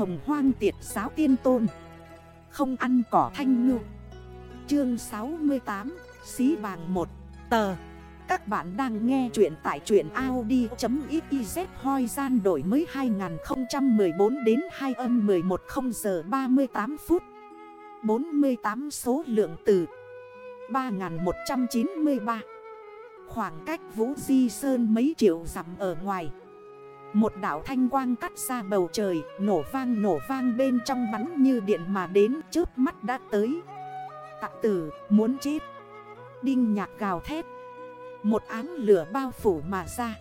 hồng hoang tiệt giáo tiên tôn. Không ăn cỏ thanh ngư. Chương 68 Xí vàng 1 Tờ. Các bạn đang nghe chuyện tại chuyện Audi.xyz hoi gian đổi mới 2014 đến 2 âm 11 giờ 38 phút. 48 số lượng từ 3193 Khoảng cách Vũ Di Sơn mấy triệu dặm ở ngoài. Một đảo thanh quang cắt ra bầu trời, Nổ vang nổ vang bên trong bắn như điện mà đến trước mắt đã tới. Tạ tử, muốn chết. Đinh nhạc gào thét. Một áng lửa bao phủ mà ra.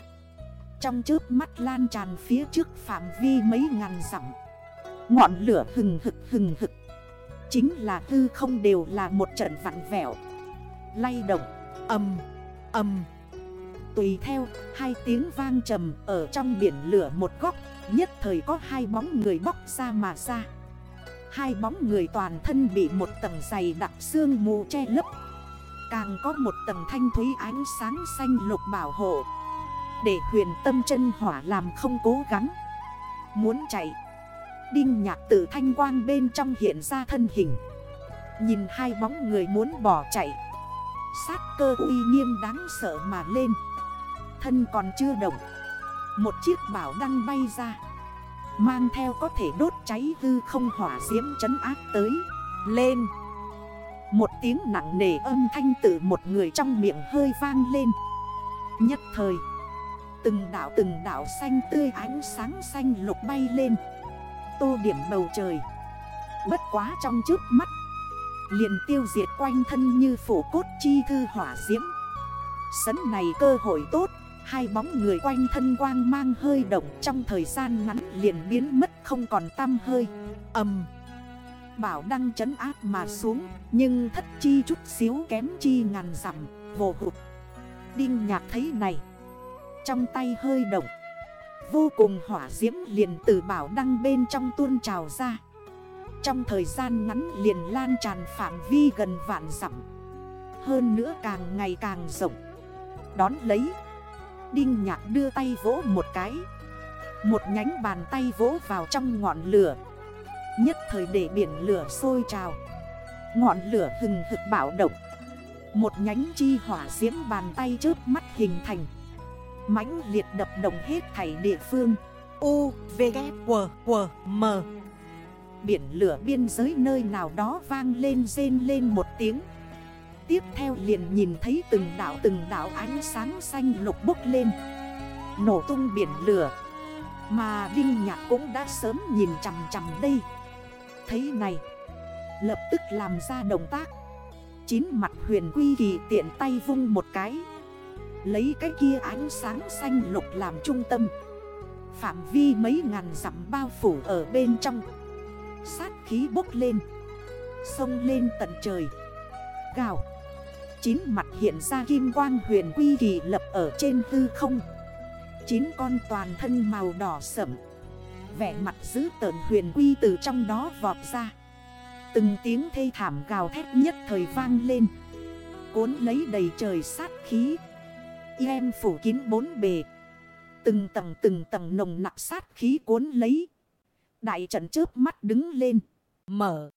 Trong trước mắt lan tràn phía trước phạm vi mấy ngàn dặm. Ngọn lửa hừng hực hừng hực. Chính là hư không đều là một trận vặn vẹo. Lay động. Âm. Âm. Tùy theo, hai tiếng vang trầm Ở trong biển lửa một góc, Nhất thời có hai bóng người bóc ra mà ra. Hai bóng người toàn thân bị một tầng dày đặc xương mù che lấp. Càng có một tầng thanh thúy ánh sáng xanh lục bảo hộ. Để huyền tâm chân hỏa làm không cố gắng. Muốn chạy. Đinh nhạc tử thanh quang bên trong hiện ra thân hình. Nhìn hai bóng người muốn bỏ chạy. Sát cơ uy nghiêm đáng sợ mà lên. Thân còn chưa động. Một chiếc bảo đăng bay ra, Mang theo có thể đốt cháy hư không hỏa diễm chấn áp tới. Lên. Một tiếng nặng nề âm thanh từ một người trong miệng hơi vang lên. Nhất thời, Từng đảo từng đảo xanh tươi ánh sáng xanh lục bay lên. Tô điểm bầu trời. Bất quá trong trước mắt, liền tiêu diệt quanh thân như phủ cốt chi thư hỏa diễm. Sấn này cơ hội tốt. Hai bóng người quanh thân quang mang hơi động Trong thời gian ngắn liền biến mất không còn tăm hơi. Âm Bảo đăng trấn áp mà xuống, Nhưng thất chi chút xíu kém chi ngàn dặm Vô hụt. Đinh nhạc thấy này, Trong tay hơi động, Vô cùng hỏa diễm liền từ bảo đăng bên trong tuôn trào ra. Trong thời gian ngắn liền lan tràn phạm vi gần vạn dặm. Hơn nữa càng ngày càng rộng. Đón lấy Đinh nhạc đưa tay vỗ một cái. Một nhánh bàn tay vỗ vào trong ngọn lửa. Nhất thời để biển lửa sôi trào. Ngọn lửa hừng hực bạo động. Một nhánh chi hỏa diễm bàn tay trước mắt hình thành. Mãnh liệt đập đồng hết thảy địa phương. U, V, K, W, W, M. Biển lửa biên giới nơi nào đó vang lên rên lên một tiếng. Tiếp theo liền nhìn thấy từng đảo từng đảo ánh sáng xanh lục bốc lên. Nổ tung biển lửa. Mà Đinh Nhạc cũng đã sớm nhìn chằm chằm đây. Thấy này, Lập tức làm ra động tác. Chín mặt huyền quy kỳ tiện tay vung một cái. Lấy cái kia ánh sáng xanh lục làm trung tâm. Phạm vi mấy ngàn dặm bao phủ ở bên trong. Sát khí bốc lên. Sông lên tận trời. Gào. Chín mặt hiện ra kim quang huyền quy kỳ lập ở trên hư không. Chín con toàn thân màu đỏ sẩm Vẻ mặt giữ tợn huyền quy từ trong đó vọt ra. Từng tiếng thê thảm gào thét nhất thời vang lên, Cuốn lấy đầy trời sát khí. Em phủ kín bốn bề, Từng tầng từng tầng nồng nặng sát khí cuốn lấy. Đại trận trước mắt đứng lên, Mở.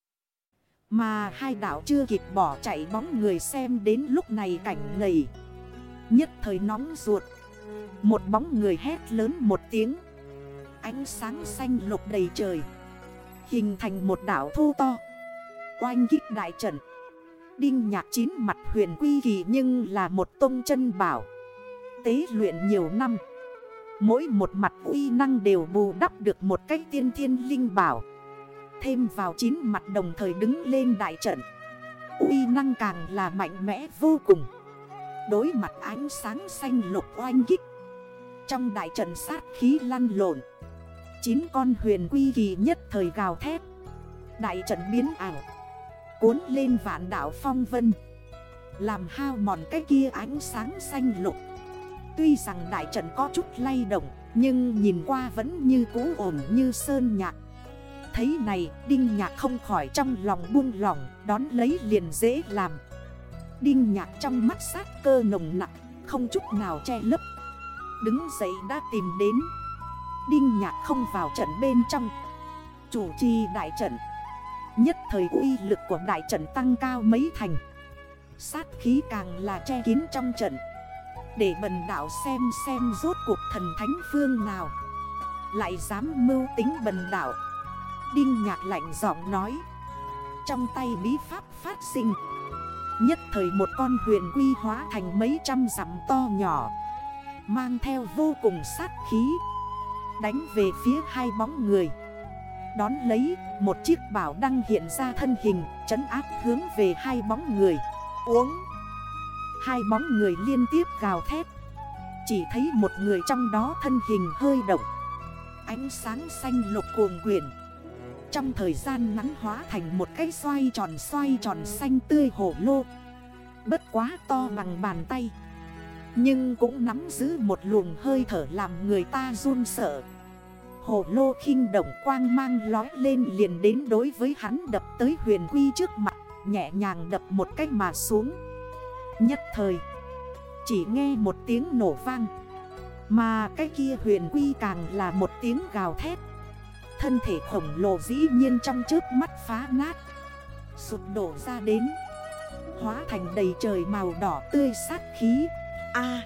Mà hai đảo chưa kịp bỏ chạy bóng người xem đến lúc này cảnh ngầy Nhất thời nóng ruột. Một bóng người hét lớn một tiếng. Ánh sáng xanh lục đầy trời. Hình thành một đảo thô to. Oanh kích đại trận. Đinh nhạc chín mặt huyền quy kỳ nhưng là một tông chân bảo. Tế luyện nhiều năm. Mỗi một mặt uy năng đều bù đắp được một cách tiên thiên linh bảo. Thêm vào chín mặt đồng thời đứng lên đại trận. Uy năng càng là mạnh mẽ vô cùng. Đối mặt ánh sáng xanh lục oanh kích. Trong đại trận sát khí lăn lộn. Chín con huyền quy kỳ nhất thời gào thét. Đại trận biến ảo. Cuốn lên vạn đảo phong vân. Làm hao mòn cái kia ánh sáng xanh lục. Tuy rằng đại trận có chút lay động, Nhưng nhìn qua vẫn như cũ ổn như sơn nhạc. Thấy này, Đinh Nhạc không khỏi trong lòng buông lỏng, Đón lấy liền dễ làm. Đinh Nhạc trong mắt sát cơ nồng nặng Không chút nào che lấp. Đứng dậy đã tìm đến. Đinh Nhạc không vào trận bên trong. Chủ trì đại trận. Nhất thời uy lực của đại trận tăng cao mấy thành. Sát khí càng là che kín trong trận. Để bần đảo xem xem rốt cuộc thần thánh phương nào. Lại dám mưu tính bần đảo Đinh nhạc lạnh giọng nói. Trong tay bí pháp phát sinh. Nhất thời một con huyền quy hóa thành mấy trăm rằm to nhỏ. Mang theo vô cùng sát khí. Đánh về phía hai bóng người. Đón lấy, một chiếc bảo đăng hiện ra thân hình, Chấn áp hướng về hai bóng người. Uống. Hai bóng người liên tiếp gào thét. Chỉ thấy một người trong đó thân hình hơi động. Ánh sáng xanh lục cuồng quyển. Trong thời gian ngắn hóa thành một cái xoay tròn xoay tròn xanh tươi hổ lô. Bất quá to bằng bàn tay. Nhưng cũng nắm giữ một luồng hơi thở làm người ta run sợ. Hồ lô khinh động quang mang lói lên liền đến đối với hắn đập tới huyền quy trước mặt, Nhẹ nhàng đập một cách mà xuống. Nhất thời, Chỉ nghe một tiếng nổ vang. Mà cái kia huyền quy càng là một tiếng gào thét. Thân thể khổng lồ dĩ nhiên trong trước mắt phá nát. Sụt đổ ra đến. Hóa thành đầy trời màu đỏ tươi sát khí. A.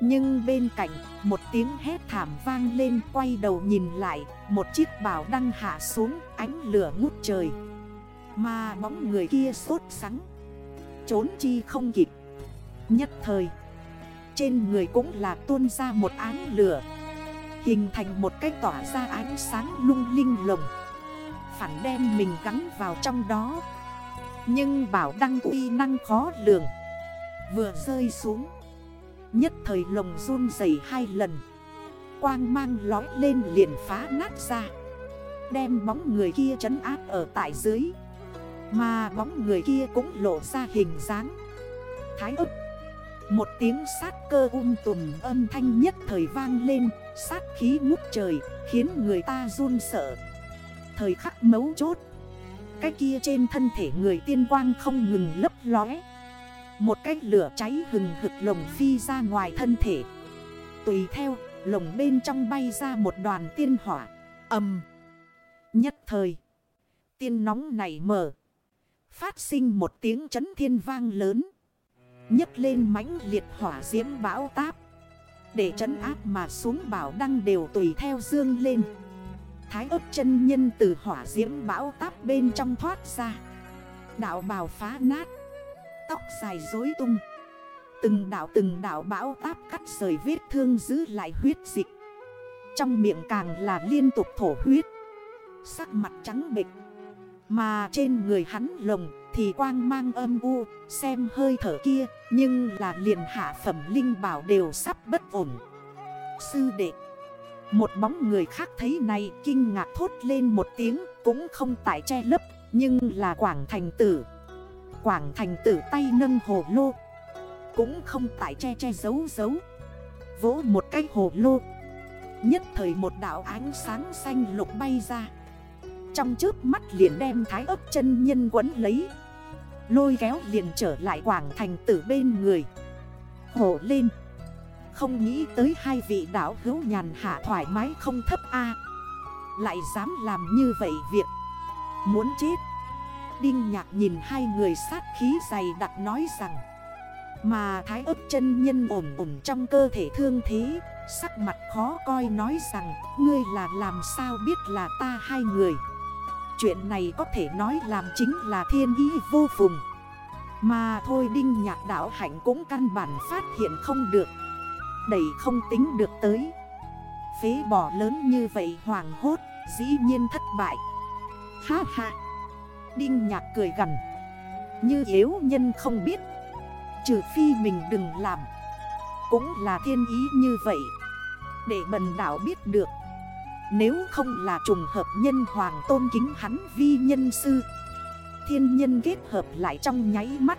Nhưng bên cạnh, một tiếng hét thảm vang lên quay đầu nhìn lại, Một chiếc bảo đăng hạ xuống, ánh lửa ngút trời. Mà bóng người kia sốt sắng. Trốn chi không kịp. Nhất thời, Trên người cũng là tuôn ra một ánh lửa. Hình thành một cái tỏa ra ánh sáng lung linh lồng. Phản đem mình gắn vào trong đó. Nhưng bảo đăng uy năng khó lường. Vừa rơi xuống. Nhất thời lồng run dày hai lần. Quang mang lói lên liền phá nát ra. Đem bóng người kia trấn áp ở tại dưới. Mà bóng người kia cũng lộ ra hình dáng. Thái ức. Một tiếng sát cơ um tùm âm thanh nhất thời vang lên. Sát khí ngút trời, Khiến người ta run sợ. Thời khắc mấu chốt, Cái kia trên thân thể người tiên quang không ngừng lấp lóe. Một cái lửa cháy hừng hực lồng phi ra ngoài thân thể. Tùy theo, lồng bên trong bay ra một đoàn tiên hỏa. Âm. Nhất thời, Tiên nóng này mở. Phát sinh một tiếng chấn thiên vang lớn. Nhất lên mãnh liệt hỏa diễm bão táp. Để chấn áp mà xuống bảo đăng đều tùy theo dương lên. Thái ấp chân nhân từ hỏa diễm bão táp bên trong thoát ra. Đạo bào phá nát. Tóc dài dối tung. Từng đảo từng đảo bão táp cắt rời vết thương giữ lại huyết dịch. Trong miệng càng là liên tục thổ huyết. Sắc mặt trắng bịch Mà trên người hắn lồng thì quang mang âm u, Xem hơi thở kia, Nhưng là liền hạ phẩm linh bảo đều sắp bất ổn. Sư đệ, Một bóng người khác thấy này kinh ngạc thốt lên một tiếng, Cũng không tải che lấp, Nhưng là quảng thành tử. Quảng thành tử tay nâng hồ lô, Cũng không tại che che giấu giấu. Vỗ một cái hồ lô, Nhất thời một đảo ánh sáng xanh lục bay ra. Trong trước mắt liền đem thái ấp chân nhân quấn lấy Lôi kéo liền trở lại quảng thành tử bên người. Hổ lên. Không nghĩ tới hai vị đảo hữu nhàn hạ thoải mái không thấp A. Lại dám làm như vậy việc. Muốn chết. Đinh nhạc nhìn hai người sát khí dày đặc nói rằng. Mà thái ấp chân nhân ổn ổn trong cơ thể thương thế, Sắc mặt khó coi nói rằng, Ngươi là làm sao biết là ta hai người? Chuyện này có thể nói làm chính là thiên ý vô phùng Mà thôi đinh nhạc đảo hạnh cũng căn bản phát hiện không được, Đẩy không tính được tới. Phế bỏ lớn như vậy hoàng hốt, Dĩ nhiên thất bại. Ha ha! Đinh nhạc cười gần Như yếu nhân không biết, Trừ phi mình đừng làm, Cũng là thiên ý như vậy. Để bần đảo biết được nếu không là trùng hợp nhân hoàng tôn kính hắn vi nhân sư Thiên nhân kết hợp lại trong nháy mắt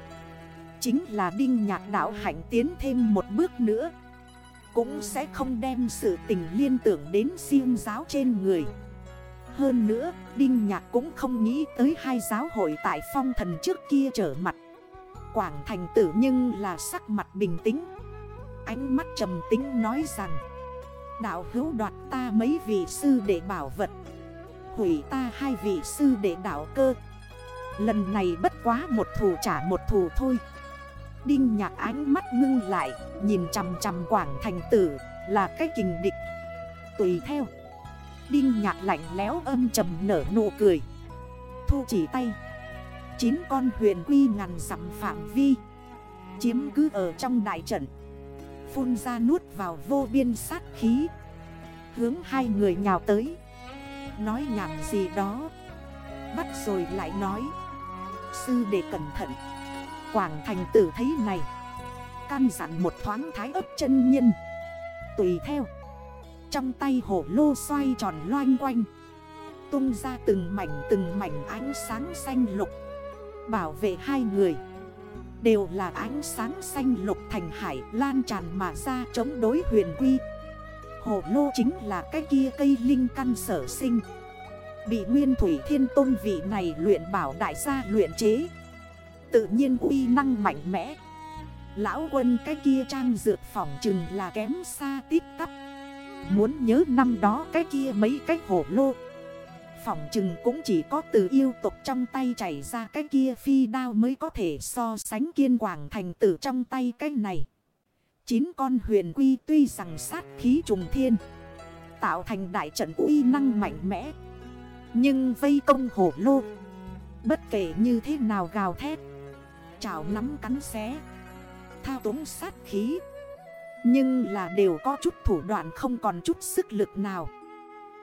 Chính là đinh nhạc đảo hạnh tiến thêm một bước nữa Cũng sẽ không đem sự tình liên tưởng đến siêng giáo trên người hơn nữa, Đinh Nhạc cũng không nghĩ tới hai giáo hội tại phong thần trước kia trở mặt. Quảng thành tử nhưng là sắc mặt bình tĩnh. Ánh mắt trầm tính nói rằng Đạo hữu đoạt ta mấy vị sư để bảo vật. Hủy ta hai vị sư để đảo cơ. Lần này bất quá một thù trả một thù thôi. Đinh nhạc ánh mắt ngưng lại, Nhìn chằm chằm quảng thành tử, Là cái kình địch. Tùy theo. Đinh nhạc lạnh léo âm trầm nở nụ cười. Thu chỉ tay. Chín con huyền quy ngàn sắm phạm vi. Chiếm cứ ở trong đại trận. Phun ra nuốt vào vô biên sát khí. Hướng hai người nhào tới. Nói nhảm gì đó. Bắt rồi lại nói. Sư để cẩn thận. Quảng thành tử thấy này. Căn dặn một thoáng thái ấp chân nhân. Tùy theo. Trong tay hổ lô xoay tròn loanh quanh. Tung ra từng mảnh từng mảnh ánh sáng xanh lục. Bảo vệ hai người. Đều là ánh sáng xanh lục thành hải lan tràn mà ra chống đối huyền quy. Hổ lô chính là cái kia cây linh căn sở sinh. Bị nguyên thủy thiên tôn vị này luyện bảo đại gia luyện chế. Tự nhiên uy năng mạnh mẽ. Lão quân cái kia trang dược phỏng chừng là kém xa tít tắp. Muốn nhớ năm đó cái kia mấy cái hổ lô. Phỏng chừng cũng chỉ có từ yêu tục trong tay chảy ra cái kia phi đao mới có thể so sánh kiên quảng thành tử trong tay cái này. Chín con huyền quy tuy rằng sát khí trùng thiên. Tạo thành đại trận uy năng mạnh mẽ. Nhưng vây công hổ lô. Bất kể như thế nào gào thét. Chảo nắm cắn xé. Thao túng sát khí. Nhưng là đều có chút thủ đoạn không còn chút sức lực nào.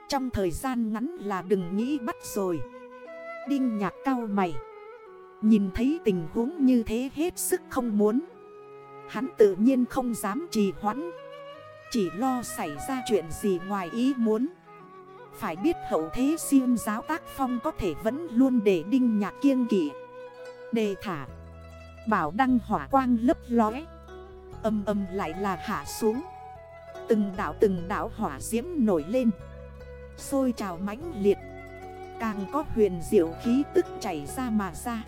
Trong thời gian ngắn là đừng nghĩ bắt rồi. Đinh nhạc cao mày. Nhìn thấy tình huống như thế hết sức không muốn. Hắn tự nhiên không dám trì hoãn. Chỉ lo xảy ra chuyện gì ngoài ý muốn. Phải biết hậu thế siêu giáo tác phong có thể vẫn luôn để đinh nhạc kiêng kỷ Đề thả. Bảo đăng hỏa quang lấp lóe. Âm âm lại là hạ xuống. Từng đảo từng đảo hỏa diễm nổi lên. Xôi trào mãnh liệt. Càng có huyền diệu khí tức chảy ra mà ra.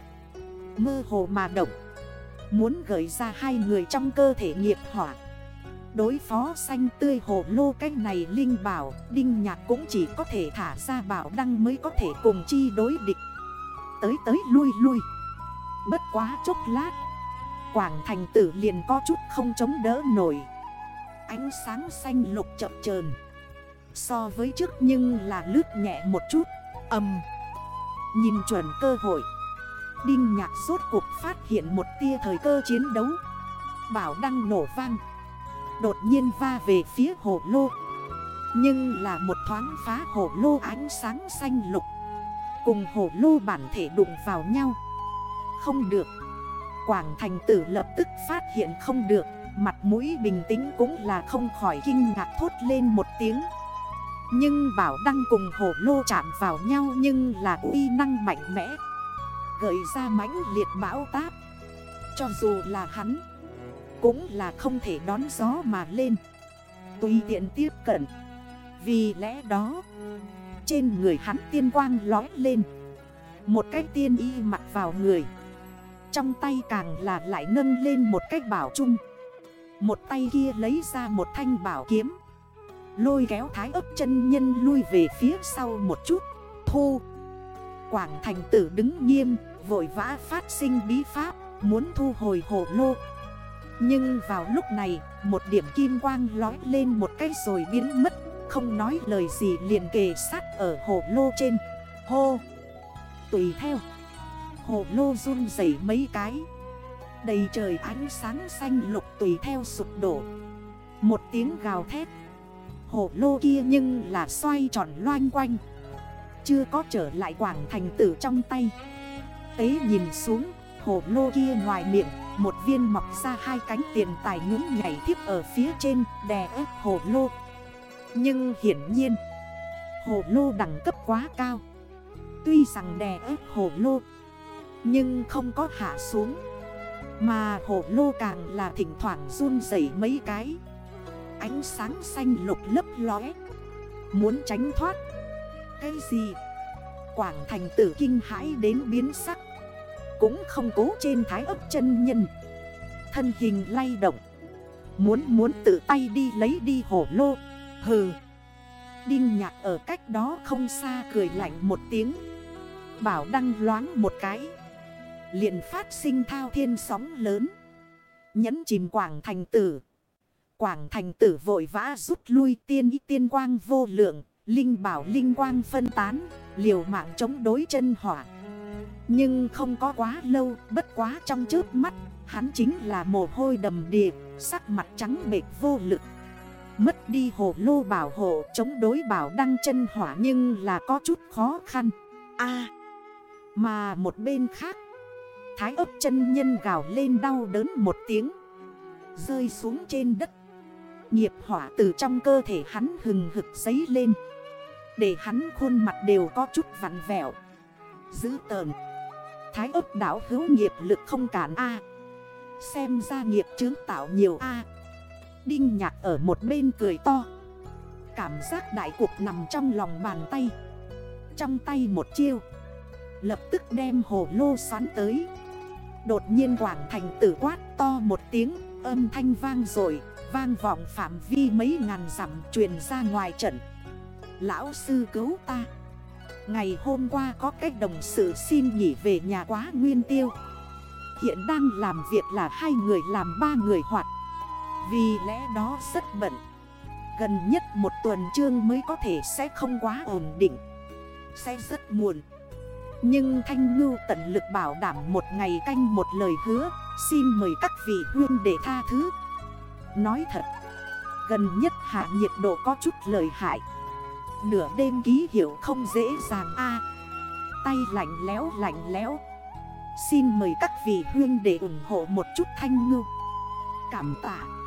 Mơ hồ mà động. Muốn gửi ra hai người trong cơ thể nghiệp hỏa. Đối phó xanh tươi hồ lô cách này Linh bảo, Đinh nhạc cũng chỉ có thể thả ra bảo đăng mới có thể cùng chi đối địch. Tới tới lui lui. Bất quá chốc lát, Quảng thành tử liền có chút không chống đỡ nổi. Ánh sáng xanh lục chậm chờn. So với trước nhưng là lướt nhẹ một chút. Âm. Nhìn chuẩn cơ hội. Đinh nhạc rốt cuộc phát hiện một tia thời cơ chiến đấu. Bảo đăng nổ vang. Đột nhiên va về phía hồ lô. Nhưng là một thoáng phá hồ lô ánh sáng xanh lục. Cùng hồ lô bản thể đụng vào nhau. Không được. Quảng thành tử lập tức phát hiện không được. Mặt mũi bình tĩnh cũng là không khỏi kinh ngạc thốt lên một tiếng nhưng bảo đăng cùng hổ lô chạm vào nhau nhưng là uy năng mạnh mẽ. Gợi ra mãnh liệt bão táp. Cho dù là hắn, Cũng là không thể đón gió mà lên. Tùy tiện tiếp cận. Vì lẽ đó, Trên người hắn tiên quang lói lên. Một cái tiên y mặc vào người. Trong tay càng là lại nâng lên một cách bảo chung Một tay kia lấy ra một thanh bảo kiếm. Lôi kéo thái ấp chân nhân lui về phía sau một chút. Thu Quảng thành tử đứng nghiêm, Vội vã phát sinh bí pháp, Muốn thu hồi hồ lô. Nhưng vào lúc này, Một điểm kim quang lói lên một cái rồi biến mất, Không nói lời gì liền kề sát ở hồ lô trên. Hô. Tùy theo. Hồ lô run dày mấy cái. Đầy trời ánh sáng xanh lục tùy theo sụp đổ. Một tiếng gào thét. Hổ lô kia nhưng là xoay tròn loanh quanh. Chưa có trở lại quảng thành tử trong tay. Tế nhìn xuống Hổ lô kia ngoài miệng, Một viên mọc ra hai cánh tiền tài ngưỡng nhảy tiếp ở phía trên, Đè ép hổ lô. Nhưng hiển nhiên Hổ lô đẳng cấp quá cao. Tuy rằng đè ép hổ lô, Nhưng không có hạ xuống. Mà hổ lô càng là thỉnh thoảng run dậy mấy cái. Ánh sáng xanh lục lấp lóe. Muốn tránh thoát. Cái gì? Quảng thành tử kinh hãi đến biến sắc. Cũng không cố trên thái ấp chân nhân. Thân hình lay động. Muốn muốn tự tay đi lấy đi hổ lô. Hừ. Đinh nhạc ở cách đó không xa cười lạnh một tiếng. Bảo đăng loáng một cái. Liền phát sinh thao thiên sóng lớn. Nhấn chìm quảng thành tử. Quảng thành tử vội vã rút lui tiên ý tiên quang vô lượng, Linh bảo linh quang phân tán, Liều mạng chống đối chân hỏa. Nhưng không có quá lâu, Bất quá trong trước mắt, Hắn chính là mồ hôi đầm đìa, Sắc mặt trắng bệt vô lực. Mất đi hồ lô bảo hộ, Chống đối bảo đăng chân hỏa Nhưng là có chút khó khăn. A, Mà một bên khác, Thái ấp chân nhân gào lên đau đớn một tiếng, Rơi xuống trên đất. Nghiệp hỏa từ trong cơ thể hắn hừng hực giấy lên. Để hắn khuôn mặt đều có chút vặn vẹo. Giữ tờn. Thái ấp đảo hữu nghiệp lực không cản A. Xem ra nghiệp chứng tạo nhiều A. Đinh nhạc ở một bên cười to. Cảm giác đại cục nằm trong lòng bàn tay. Trong tay một chiêu. Lập tức đem hồ lô xoắn tới. Đột nhiên quảng thành tử quát to một tiếng, Âm thanh vang rồi. Vang vọng phạm vi mấy ngàn dặm truyền ra ngoài trận. Lão sư cứu ta. Ngày hôm qua có cách đồng sự xin nghỉ về nhà quá nguyên tiêu. Hiện đang làm việc là hai người làm ba người hoạt. Vì lẽ đó rất bận. Gần nhất một tuần trương mới có thể sẽ không quá ổn định. Sẽ rất muộn. Nhưng Thanh Ngưu tận lực bảo đảm một ngày canh một lời hứa, Xin mời các vị hương để tha thứ. Nói thật, Gần nhất hạ nhiệt độ có chút lời hại. Nửa đêm ký hiệu không dễ dàng a. Tay lạnh léo lạnh léo Xin mời các vị huyên để ủng hộ một chút thanh ngư. Cảm tạ.